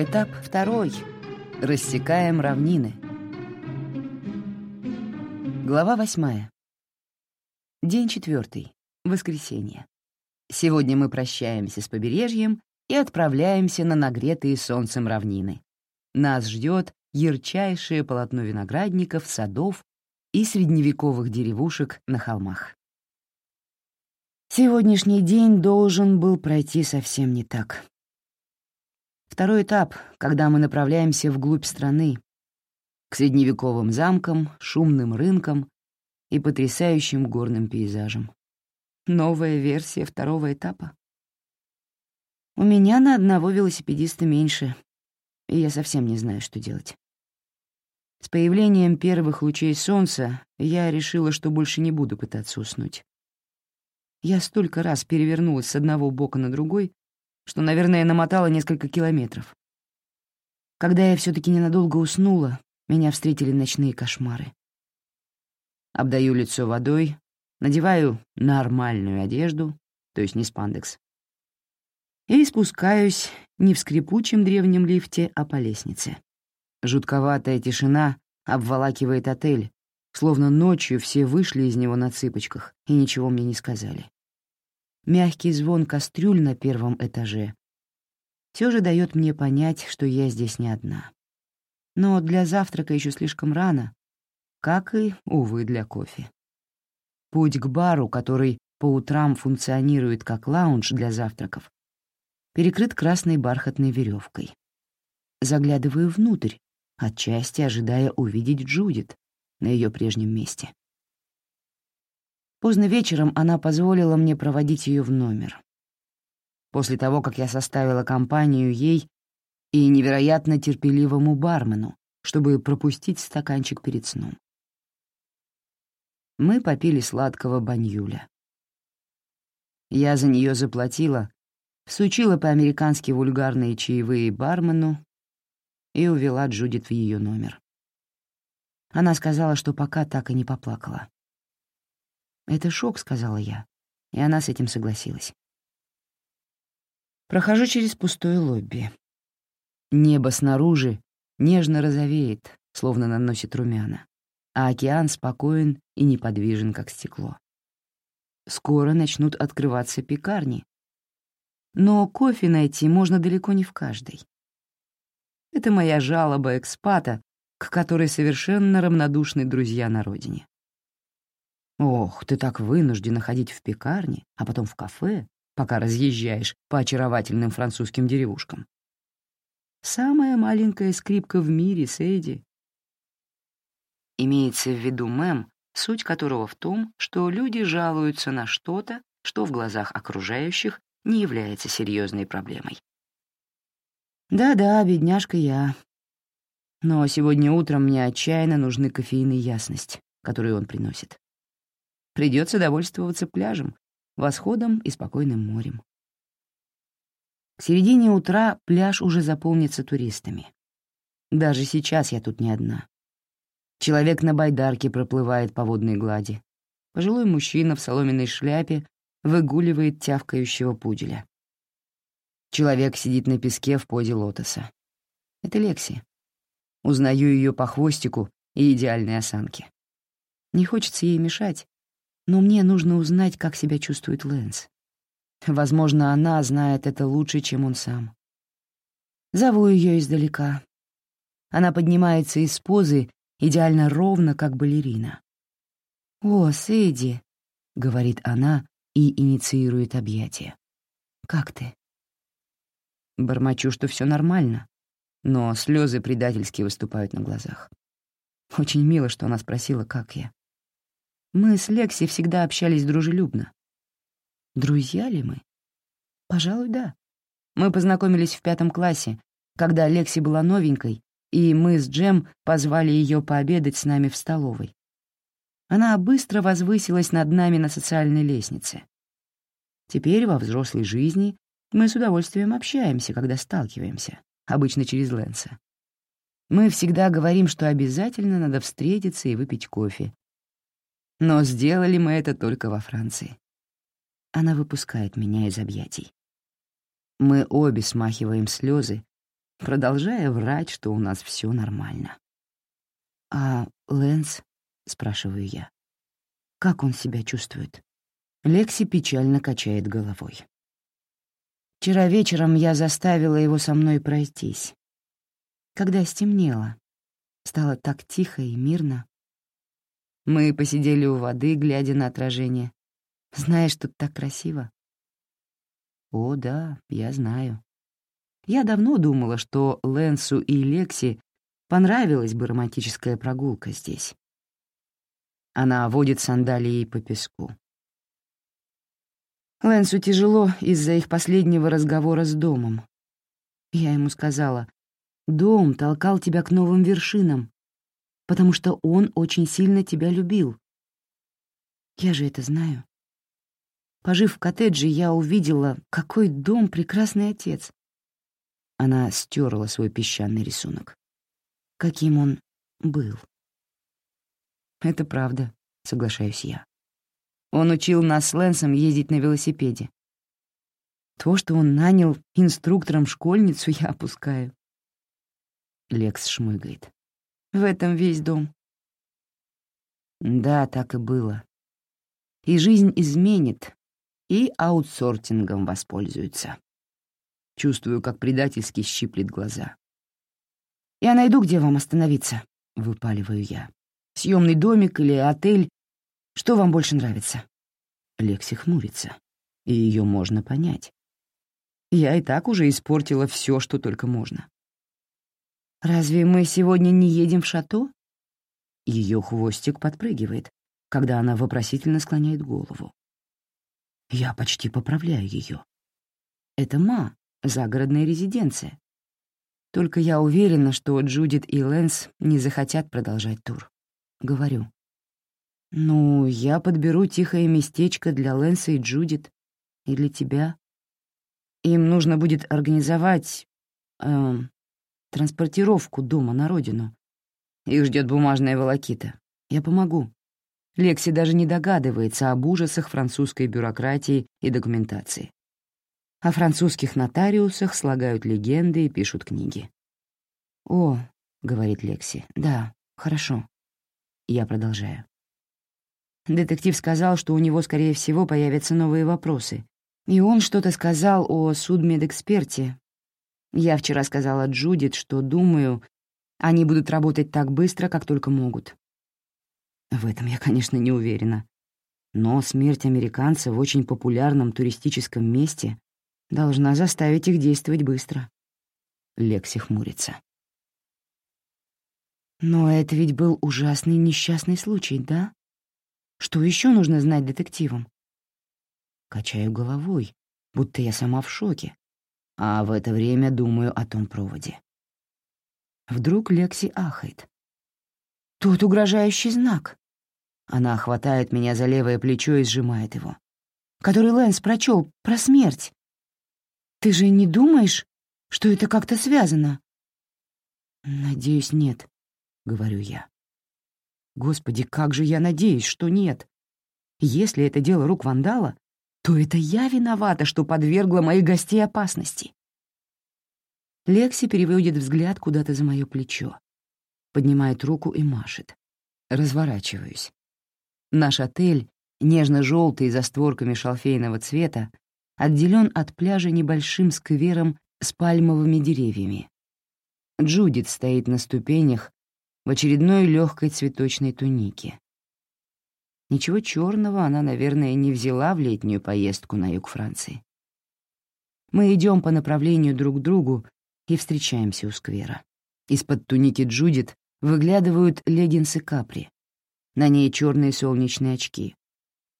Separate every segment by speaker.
Speaker 1: Этап второй. Рассекаем равнины. Глава восьмая. День четвертый. Воскресенье. Сегодня мы прощаемся с побережьем и отправляемся на нагретые солнцем равнины. Нас ждет ярчайшее полотно виноградников, садов и средневековых деревушек на холмах. Сегодняшний день должен был пройти совсем не так. Второй этап, когда мы направляемся вглубь страны, к средневековым замкам, шумным рынкам и потрясающим горным пейзажам. Новая версия второго этапа. У меня на одного велосипедиста меньше, и я совсем не знаю, что делать. С появлением первых лучей солнца я решила, что больше не буду пытаться уснуть. Я столько раз перевернулась с одного бока на другой, что, наверное, намотала несколько километров. Когда я все таки ненадолго уснула, меня встретили ночные кошмары. Обдаю лицо водой, надеваю нормальную одежду, то есть не спандекс, и спускаюсь не в скрипучем древнем лифте, а по лестнице. Жутковатая тишина обволакивает отель, словно ночью все вышли из него на цыпочках и ничего мне не сказали. Мягкий звон кастрюль на первом этаже все же дает мне понять, что я здесь не одна. Но для завтрака еще слишком рано, как и, увы, для кофе. Путь к бару, который по утрам функционирует как лаунж для завтраков, перекрыт красной бархатной веревкой. Заглядываю внутрь, отчасти ожидая увидеть Джудит на ее прежнем месте. Поздно вечером она позволила мне проводить ее в номер. После того, как я составила компанию ей и невероятно терпеливому бармену, чтобы пропустить стаканчик перед сном. Мы попили сладкого баньюля. Я за нее заплатила, всучила по-американски вульгарные чаевые бармену и увела Джудит в ее номер. Она сказала, что пока так и не поплакала. «Это шок», — сказала я, и она с этим согласилась. Прохожу через пустое лобби. Небо снаружи нежно розовеет, словно наносит румяна, а океан спокоен и неподвижен, как стекло. Скоро начнут открываться пекарни, но кофе найти можно далеко не в каждой. Это моя жалоба экспата, к которой совершенно равнодушны друзья на родине. Ох, ты так вынуждена ходить в пекарне, а потом в кафе, пока разъезжаешь по очаровательным французским деревушкам. Самая маленькая скрипка в мире, Сейди. Имеется в виду мем, суть которого в том, что люди жалуются на что-то, что в глазах окружающих не является серьезной проблемой. Да-да, бедняжка я. Но сегодня утром мне отчаянно нужны кофеин и ясность, которую он приносит. Придется довольствоваться пляжем, восходом и спокойным морем. К середине утра пляж уже заполнится туристами. Даже сейчас я тут не одна. Человек на байдарке проплывает по водной глади. Пожилой мужчина в соломенной шляпе выгуливает тявкающего пуделя. Человек сидит на песке в позе лотоса. Это Лекси. Узнаю ее по хвостику и идеальной осанке. Не хочется ей мешать, но мне нужно узнать, как себя чувствует Лэнс. Возможно, она знает это лучше, чем он сам. Зову ее издалека. Она поднимается из позы идеально ровно, как балерина. «О, Сэдди», — говорит она и инициирует объятия. «Как ты?» Бормочу, что все нормально, но слезы предательски выступают на глазах. Очень мило, что она спросила, как я. Мы с Лекси всегда общались дружелюбно. Друзья ли мы? Пожалуй, да. Мы познакомились в пятом классе, когда Лекси была новенькой, и мы с Джем позвали ее пообедать с нами в столовой. Она быстро возвысилась над нами на социальной лестнице. Теперь во взрослой жизни мы с удовольствием общаемся, когда сталкиваемся, обычно через Лэнса. Мы всегда говорим, что обязательно надо встретиться и выпить кофе. Но сделали мы это только во Франции. Она выпускает меня из объятий. Мы обе смахиваем слезы продолжая врать, что у нас все нормально. «А Лэнс?» — спрашиваю я. «Как он себя чувствует?» Лекси печально качает головой. Вчера вечером я заставила его со мной пройтись. Когда стемнело, стало так тихо и мирно. Мы посидели у воды, глядя на отражение. Знаешь, тут так красиво. О, да, я знаю. Я давно думала, что Лэнсу и Лекси понравилась бы романтическая прогулка здесь. Она водит сандалией по песку. Лэнсу тяжело из-за их последнего разговора с домом. Я ему сказала, «Дом толкал тебя к новым вершинам, потому что он очень сильно тебя любил. Я же это знаю. Пожив в коттедже, я увидела, какой дом прекрасный отец. Она стерла свой песчаный рисунок. Каким он был. Это правда, соглашаюсь я. Он учил нас с Лэнсом ездить на велосипеде. То, что он нанял инструктором школьницу, я опускаю. Лекс шмыгает. В этом весь дом. Да, так и было. И жизнь изменит, и аутсортингом воспользуется. Чувствую, как предательски щиплет глаза. «Я найду, где вам остановиться», — выпаливаю я. «Съемный домик или отель? Что вам больше нравится?» Лекси хмурится, и ее можно понять. Я и так уже испортила все, что только можно. «Разве мы сегодня не едем в шато?» Ее хвостик подпрыгивает, когда она вопросительно склоняет голову. Я почти поправляю ее. Это Ма, загородная резиденция. Только я уверена, что Джудит и Лэнс не захотят продолжать тур. Говорю. «Ну, я подберу тихое местечко для Лэнса и Джудит. И для тебя. Им нужно будет организовать... Эм, транспортировку дома на родину. Их ждет бумажная волокита. Я помогу». Лекси даже не догадывается об ужасах французской бюрократии и документации. О французских нотариусах слагают легенды и пишут книги. «О», — говорит Лекси, — «да, хорошо». Я продолжаю. Детектив сказал, что у него, скорее всего, появятся новые вопросы. И он что-то сказал о судмедэксперте. Я вчера сказала Джудит, что, думаю, они будут работать так быстро, как только могут. В этом я, конечно, не уверена. Но смерть американца в очень популярном туристическом месте должна заставить их действовать быстро. Лекси хмурится. Но это ведь был ужасный несчастный случай, да? Что еще нужно знать детективам? Качаю головой, будто я сама в шоке, а в это время думаю о том проводе. Вдруг Лекси ахает. «Тут угрожающий знак». Она хватает меня за левое плечо и сжимает его. «Который Лэнс прочел про смерть. Ты же не думаешь, что это как-то связано?» «Надеюсь, нет», — говорю я. «Господи, как же я надеюсь, что нет. Если это дело рук вандала, то это я виновата, что подвергла моих гостей опасности». Лекси переводит взгляд куда-то за мое плечо, поднимает руку и машет. Разворачиваюсь. Наш отель, нежно-желтый за створками шалфейного цвета, отделен от пляжа небольшим сквером с пальмовыми деревьями. Джудит стоит на ступенях в очередной легкой цветочной тунике. Ничего черного она, наверное, не взяла в летнюю поездку на юг Франции. Мы идем по направлению друг к другу и встречаемся у сквера. Из-под туники Джудит выглядывают леггинсы капри. На ней черные солнечные очки.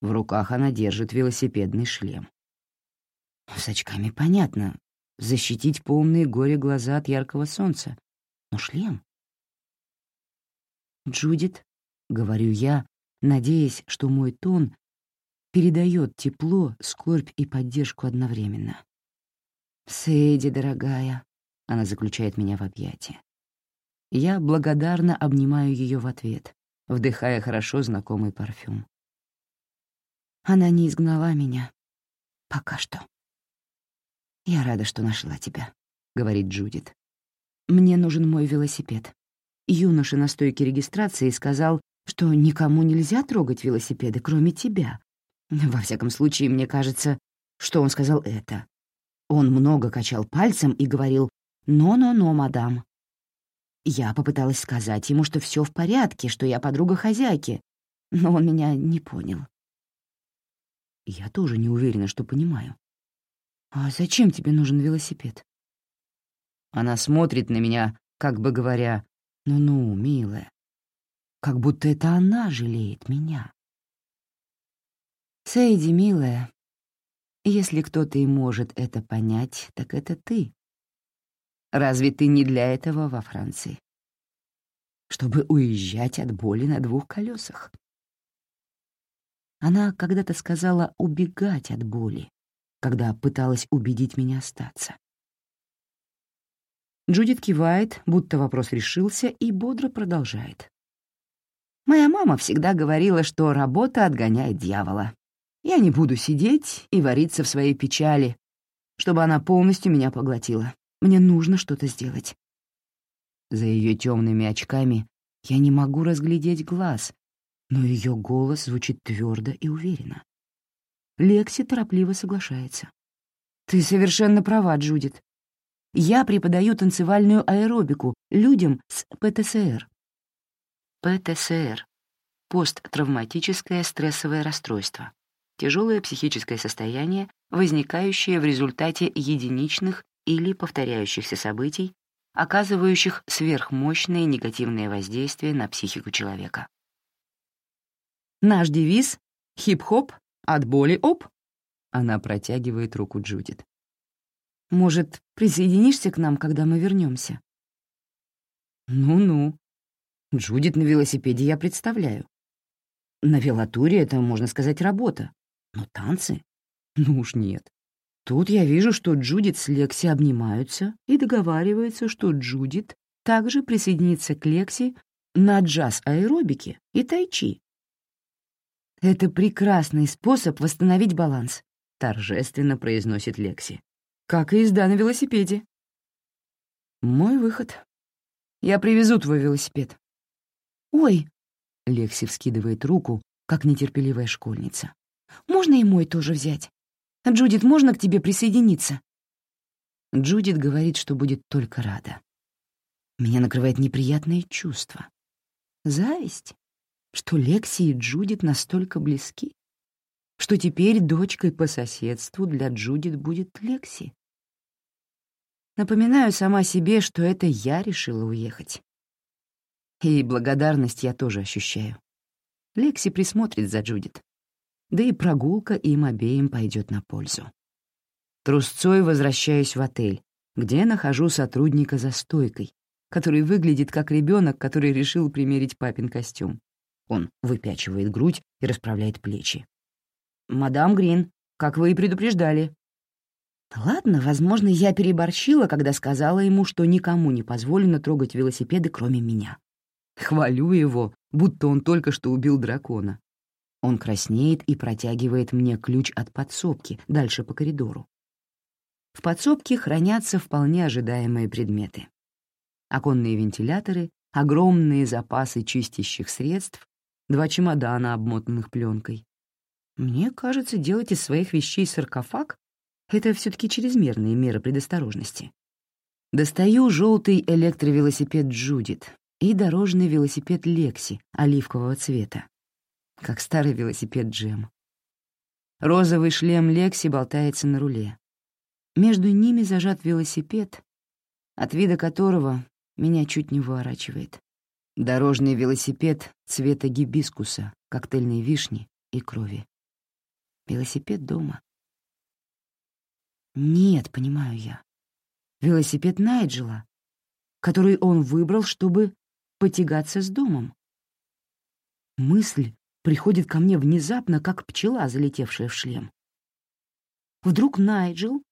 Speaker 1: В руках она держит велосипедный шлем. С очками понятно. Защитить полные горе глаза от яркого солнца. Но шлем? «Джудит», — говорю я, надеясь, что мой тон передает тепло, скорбь и поддержку одновременно. «Сэйди, дорогая», — она заключает меня в объятия. Я благодарно обнимаю ее в ответ, вдыхая хорошо знакомый парфюм. Она не изгнала меня. Пока что. «Я рада, что нашла тебя», — говорит Джудит. Мне нужен мой велосипед. Юноша на стойке регистрации сказал, что никому нельзя трогать велосипеды, кроме тебя. Во всяком случае, мне кажется, что он сказал это. Он много качал пальцем и говорил «но-но-но, мадам». Я попыталась сказать ему, что все в порядке, что я подруга хозяйки, но он меня не понял. Я тоже не уверена, что понимаю. «А зачем тебе нужен велосипед?» Она смотрит на меня, как бы говоря, «Ну-ну, милая», как будто это она жалеет меня. «Сейди, милая, если кто-то и может это понять, так это ты. Разве ты не для этого во Франции? Чтобы уезжать от боли на двух колесах. Она когда-то сказала убегать от боли, когда пыталась убедить меня остаться. Джудит кивает, будто вопрос решился, и бодро продолжает. «Моя мама всегда говорила, что работа отгоняет дьявола. Я не буду сидеть и вариться в своей печали, чтобы она полностью меня поглотила. Мне нужно что-то сделать». За ее темными очками я не могу разглядеть глаз, но ее голос звучит твердо и уверенно. Лекси торопливо соглашается. «Ты совершенно права, Джудит. Я преподаю танцевальную аэробику людям с ПТСР». ПТСР — посттравматическое стрессовое расстройство. Тяжелое психическое состояние, возникающее в результате единичных или повторяющихся событий, оказывающих сверхмощное негативное воздействие на психику человека. Наш девиз — хип-хоп, от боли оп. Она протягивает руку Джудит. Может, присоединишься к нам, когда мы вернемся? Ну-ну. Джудит на велосипеде я представляю. На велотуре это, можно сказать, работа. Но танцы? Ну уж нет. Тут я вижу, что Джудит с Лекси обнимаются и договариваются, что Джудит также присоединится к Лекси на джаз-аэробике и тайчи. «Это прекрасный способ восстановить баланс», — торжественно произносит Лекси. «Как и езда на велосипеде». «Мой выход. Я привезу твой велосипед». «Ой!» — Лекси вскидывает руку, как нетерпеливая школьница. «Можно и мой тоже взять? Джудит, можно к тебе присоединиться?» Джудит говорит, что будет только рада. Меня накрывает неприятное чувство. Зависть что Лекси и Джудит настолько близки, что теперь дочкой по соседству для Джудит будет Лекси. Напоминаю сама себе, что это я решила уехать. И благодарность я тоже ощущаю. Лекси присмотрит за Джудит. Да и прогулка им обеим пойдет на пользу. Трусцой возвращаюсь в отель, где нахожу сотрудника за стойкой, который выглядит как ребенок, который решил примерить папин костюм. Он выпячивает грудь и расправляет плечи. «Мадам Грин, как вы и предупреждали». Ладно, возможно, я переборщила, когда сказала ему, что никому не позволено трогать велосипеды, кроме меня. Хвалю его, будто он только что убил дракона. Он краснеет и протягивает мне ключ от подсобки дальше по коридору. В подсобке хранятся вполне ожидаемые предметы. Оконные вентиляторы, огромные запасы чистящих средств два чемодана, обмотанных пленкой. Мне кажется, делать из своих вещей саркофаг — это все таки чрезмерные меры предосторожности. Достаю желтый электровелосипед Джудит и дорожный велосипед Лекси оливкового цвета, как старый велосипед Джем. Розовый шлем Лекси болтается на руле. Между ними зажат велосипед, от вида которого меня чуть не выворачивает. Дорожный велосипед цвета гибискуса, коктейльной вишни и крови. Велосипед дома. Нет, понимаю я. Велосипед Найджела, который он выбрал, чтобы потягаться с домом. Мысль приходит ко мне внезапно, как пчела, залетевшая в шлем. Вдруг Найджел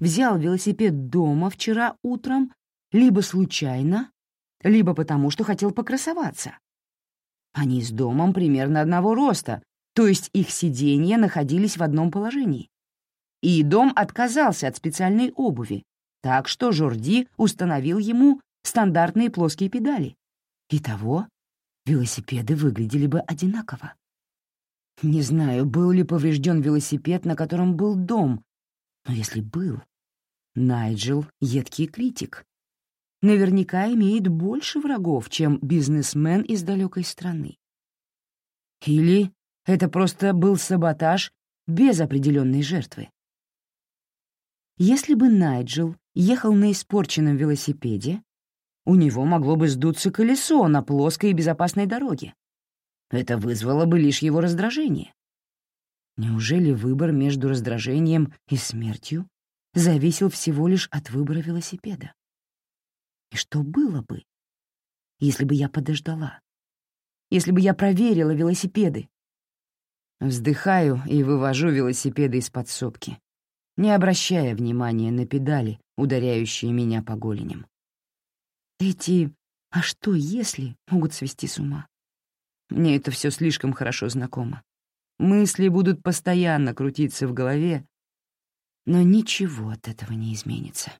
Speaker 1: взял велосипед дома вчера утром либо случайно, либо потому, что хотел покрасоваться. Они с домом примерно одного роста, то есть их сиденья находились в одном положении. И дом отказался от специальной обуви, так что Жорди установил ему стандартные плоские педали. Итого, велосипеды выглядели бы одинаково. Не знаю, был ли поврежден велосипед, на котором был дом, но если был, Найджел — едкий критик. Наверняка имеет больше врагов, чем бизнесмен из далекой страны. Или это просто был саботаж без определенной жертвы. Если бы Найджел ехал на испорченном велосипеде, у него могло бы сдуться колесо на плоской и безопасной дороге. Это вызвало бы лишь его раздражение. Неужели выбор между раздражением и смертью зависел всего лишь от выбора велосипеда? И что было бы, если бы я подождала? Если бы я проверила велосипеды? Вздыхаю и вывожу велосипеды из подсобки, не обращая внимания на педали, ударяющие меня по голеням. Эти «а что если» могут свести с ума. Мне это все слишком хорошо знакомо. Мысли будут постоянно крутиться в голове, но ничего от этого не изменится.